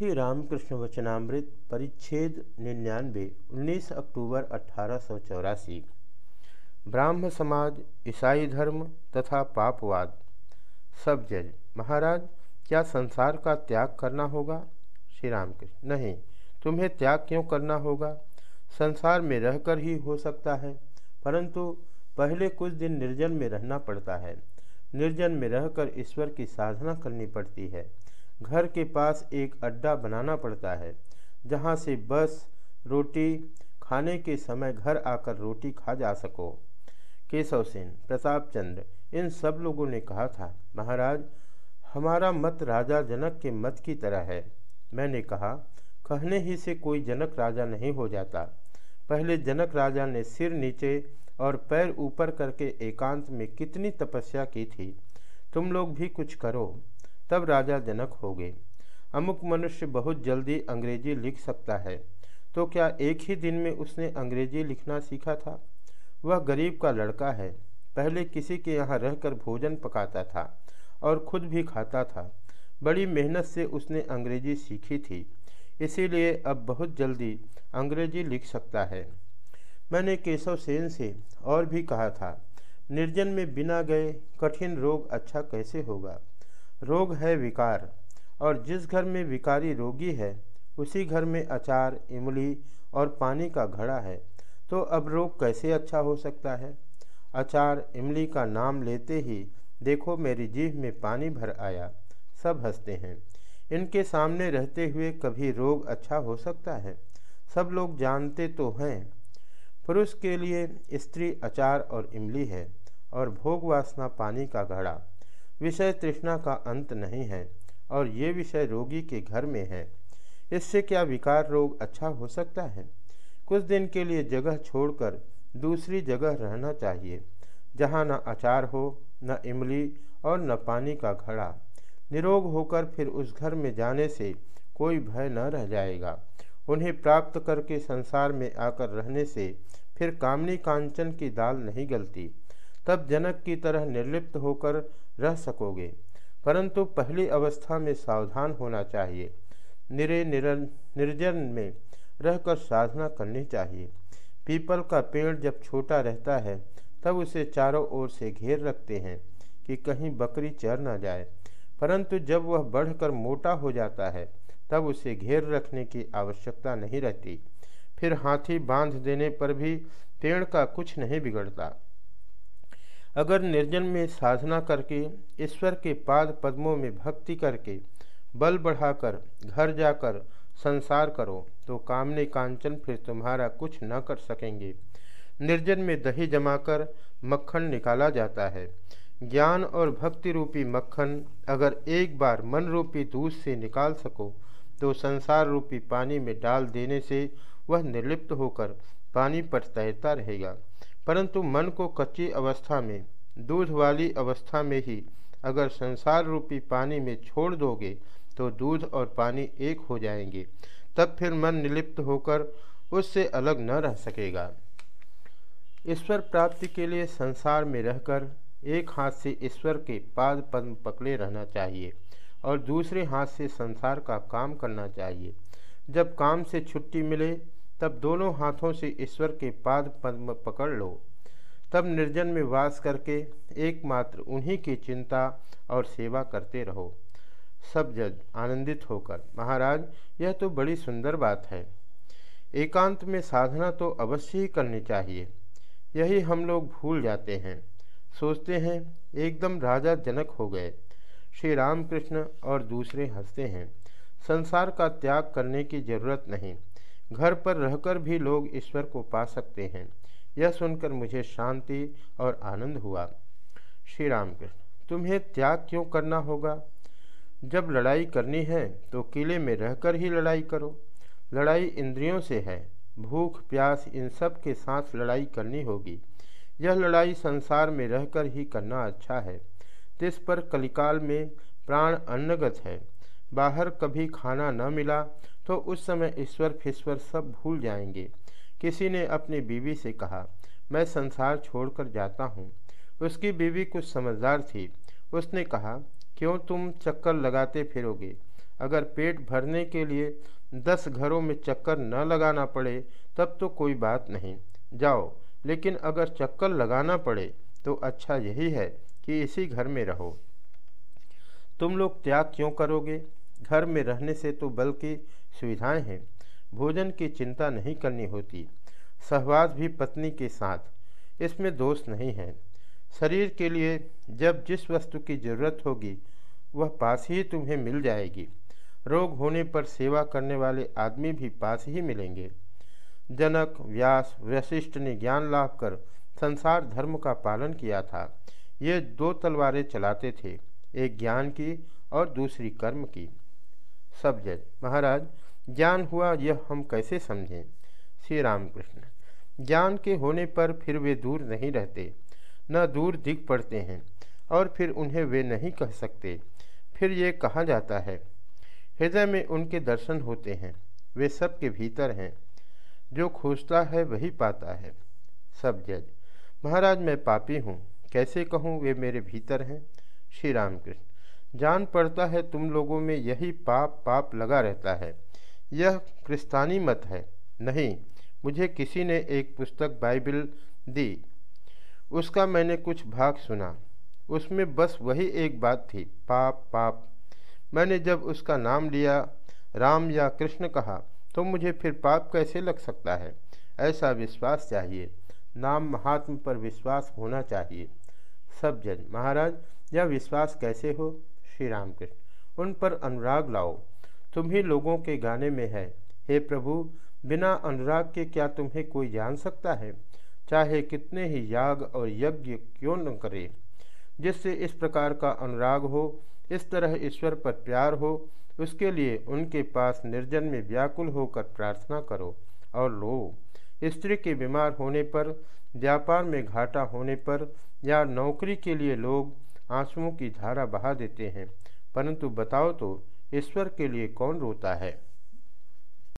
श्री रामकृष्ण वचनामृत परिच्छेद निन्यानवे 19 अक्टूबर अठारह ब्राह्म समाज, ईसाई धर्म तथा पापवाद। सब जज महाराज, क्या संसार का त्याग करना होगा? श्री रामकृष्ण नहीं। तुम्हें त्याग क्यों करना होगा? संसार में रहकर ही हो सकता है, परंतु पहले कुछ दिन निर्जन में रहना पड़ता है। निर्जन में रहकर ईश्वर की साधना करनी पड़ती है। घर के पास एक अड्डा बनाना पड़ता है, जहाँ से बस, रोटी, खाने के समय घर आकर रोटी खा जा सको। केशव सेन, प्रताप चंद्र, इन सब लोगों ने कहा था, महाराज, हमारा मत राजा जनक के मत की तरह है। मैंने कहा, कहने ही से कोई जनक राजा नहीं हो जाता। पहले जनक राजा ने सिर नीचे और पैर ऊपर करके एकांत में कितनी तपस्या की थी। तुम लोग भी कुछ करो। तब राजा जनक हो गए। अमुक मनुष्य बहुत जल्दी अंग्रेज़ी लिख सकता है। तो क्या एक ही दिन में उसने अंग्रेज़ी लिखना सीखा था? वह गरीब का लड़का है। पहले किसी के यहाँ रहकर भोजन पकाता था और खुद भी खाता था। बड़ी मेहनत से उसने अंग्रेज़ी सीखी थी। इसीलिए अब बहुत जल्दी अंग्रेज़ी लिख सकता है। मैंने केशव सेन से और भी कहा था, निर्जन में बिना गए कठिन रोग अच्छा कैसे होगा? रोग है विकार। और जिस घर में विकारी रोगी है, उसी घर में अचार, इमली और पानी का घड़ा है तो अब रोग कैसे अच्छा हो सकता है? अचार, इमली का नाम लेते ही देखो मेरी जीभ में पानी भर आया। सब हँसते हैं। इनके सामने रहते हुए कभी रोग अच्छा हो सकता है? सब लोग जानते तो हैं। पुरुष के लिए स्त्री अचार और इमली है और भोग वासना पानी का घड़ा। विषय तृष्णा का अंत नहीं है और ये विषय रोगी के घर में है। इससे क्या विकार रोग अच्छा हो सकता है? कुछ दिन के लिए जगह छोड़कर दूसरी जगह रहना चाहिए, जहाँ न अचार हो, न इमली और न पानी का घड़ा। निरोग होकर फिर उस घर में जाने से कोई भय न रह जाएगा। उन्हें प्राप्त करके संसार में आकर रहने से फिर कामनी कांचन की दाल नहीं गलती। तब जनक की तरह निर्लिप्त होकर रह सकोगे। परंतु पहली अवस्था में सावधान होना चाहिए। निरे निरन, निर्जन में रहकर साधना करनी चाहिए। पीपल का पेड़ जब छोटा रहता है, तब उसे चारों ओर से घेर रखते हैं कि कहीं बकरी चर ना जाए। परंतु जब वह बढ़कर मोटा हो जाता है, तब उसे घेर रखने की आवश्यकता नहीं रहती। फिर हाथी बाँध देने पर भी पेड़ का कुछ नहीं बिगड़ता। अगर निर्जन में साधना करके, ईश्वर के पाद पद्मों में भक्ति करके, बल बढ़ाकर, घर जाकर, संसार करो तो कामने कांचन फिर तुम्हारा कुछ न कर सकेंगे। निर्जन में दही जमाकर मक्खन निकाला जाता है। ज्ञान और भक्ति रूपी मक्खन अगर एक बार मन रूपी दूध से निकाल सको तो संसार रूपी पानी में डाल देने से वह निर्लिप्त होकर पानी पर तैरता रहेगा। परंतु मन को कच्ची अवस्था में, दूध वाली अवस्था में ही अगर संसार रूपी पानी में छोड़ दोगे तो दूध और पानी एक हो जाएँगे। तब फिर मन निलिप्त होकर उससे अलग न रह सकेगा। ईश्वर प्राप्ति के लिए संसार में रहकर एक हाथ से ईश्वर के पाद पद्म पकड़े रहना चाहिए और दूसरे हाथ से संसार का काम करना चाहिए। जब काम से छुट्टी मिले तब दोनों हाथों से ईश्वर के पाद पद्म पकड़ लो। तब निर्जन में वास करके एकमात्र उन्हीं की चिंता और सेवा करते रहो। सब जज आनंदित होकर, महाराज, यह तो बड़ी सुंदर बात है। एकांत में साधना तो अवश्य ही करनी चाहिए। यही हम लोग भूल जाते हैं। सोचते हैं, एकदम राजा जनक हो गए। श्री रामकृष्ण और दूसरे हँसते हैं। संसार का त्याग करने की ज़रूरत नहीं। घर पर रहकर भी लोग ईश्वर को पा सकते हैं। यह सुनकर मुझे शांति और आनंद हुआ। श्री रामकृष्ण, तुम्हें त्याग क्यों करना होगा? जब लड़ाई करनी है तो किले में रहकर ही लड़ाई करो। लड़ाई इंद्रियों से है। भूख, प्यास, इन सब के साथ लड़ाई करनी होगी। यह लड़ाई संसार में रहकर ही करना अच्छा है। तिस पर कलिकाल में प्राण अन्नगत है। बाहर कभी खाना न मिला तो उस समय ईश्वर फिश्वर सब भूल जाएँगे। किसी ने अपनी बीवी से कहा, मैं संसार छोड़कर जाता हूँ। उसकी बीवी कुछ समझदार थी। उसने कहा, क्यों तुम चक्कर लगाते फिरोगे? अगर पेट भरने के लिए दस घरों में चक्कर न लगाना पड़े, तब तो कोई बात नहीं। जाओ, लेकिन अगर चक्कर लगाना पड़े तो अच्छा यही है कि इसी घर में रहो। तुम लोग त्याग क्यों करोगे? घर में रहने से तो बल्कि सुविधाएँ हैं। भोजन की चिंता नहीं करनी होती। सहवास भी पत्नी के साथ। इसमें दोष नहीं है। शरीर के लिए जब जिस वस्तु की ज़रूरत होगी, वह पास ही तुम्हें मिल जाएगी। रोग होने पर सेवा करने वाले आदमी भी पास ही मिलेंगे। जनक, व्यास वशिष्ठ ने ज्ञान लाभ कर संसार धर्म का पालन किया था। ये दो तलवारें चलाते थे, एक ज्ञान की और दूसरी कर्म की। सब जज महाराज, ज्ञान हुआ यह हम कैसे समझें? श्री रामकृष्ण, ज्ञान के होने पर फिर वे दूर नहीं रहते, न दूर दिख पड़ते हैं, और फिर उन्हें वे नहीं कह सकते। फिर ये कहा जाता है, हृदय में उनके दर्शन होते हैं, वे सबके भीतर हैं, जो खोजता है वही पाता है। सब जज महाराज, मैं पापी हूँ, कैसे कहूँ वे मेरे भीतर हैं? श्री रामकृष्ण जान पड़ता है तुम लोगों में यही पाप पाप लगा रहता है। यह क्रिस्तानी मत है। नहीं, मुझे किसी ने एक पुस्तक बाइबल दी। उसका मैंने कुछ भाग सुना। उसमें बस वही एक बात थी, पाप पाप। मैंने जब उसका नाम लिया, राम या कृष्ण कहा तो मुझे फिर पाप कैसे लग सकता है? ऐसा विश्वास चाहिए। नाम महात्म पर विश्वास होना चाहिए। सब जन, महाराज, यह विश्वास कैसे हो? श्री राम कृष्ण उन पर अनुराग लाओ। तुम ही लोगों के गाने में है। हे प्रभु, बिना अनुराग के क्या तुम्हें कोई जान सकता है? चाहे कितने ही याग और यज्ञ क्यों न करे। जिससे इस प्रकार का अनुराग हो, इस तरह ईश्वर पर प्यार हो, उसके लिए उनके पास निर्जन में व्याकुल होकर प्रार्थना करो और लो। स्त्री के बीमार होने पर, व्यापार में घाटा होने पर या नौकरी के लिए लोग आंसुओं की धारा बहा देते हैं। परंतु बताओ तो ईश्वर के लिए कौन रोता है?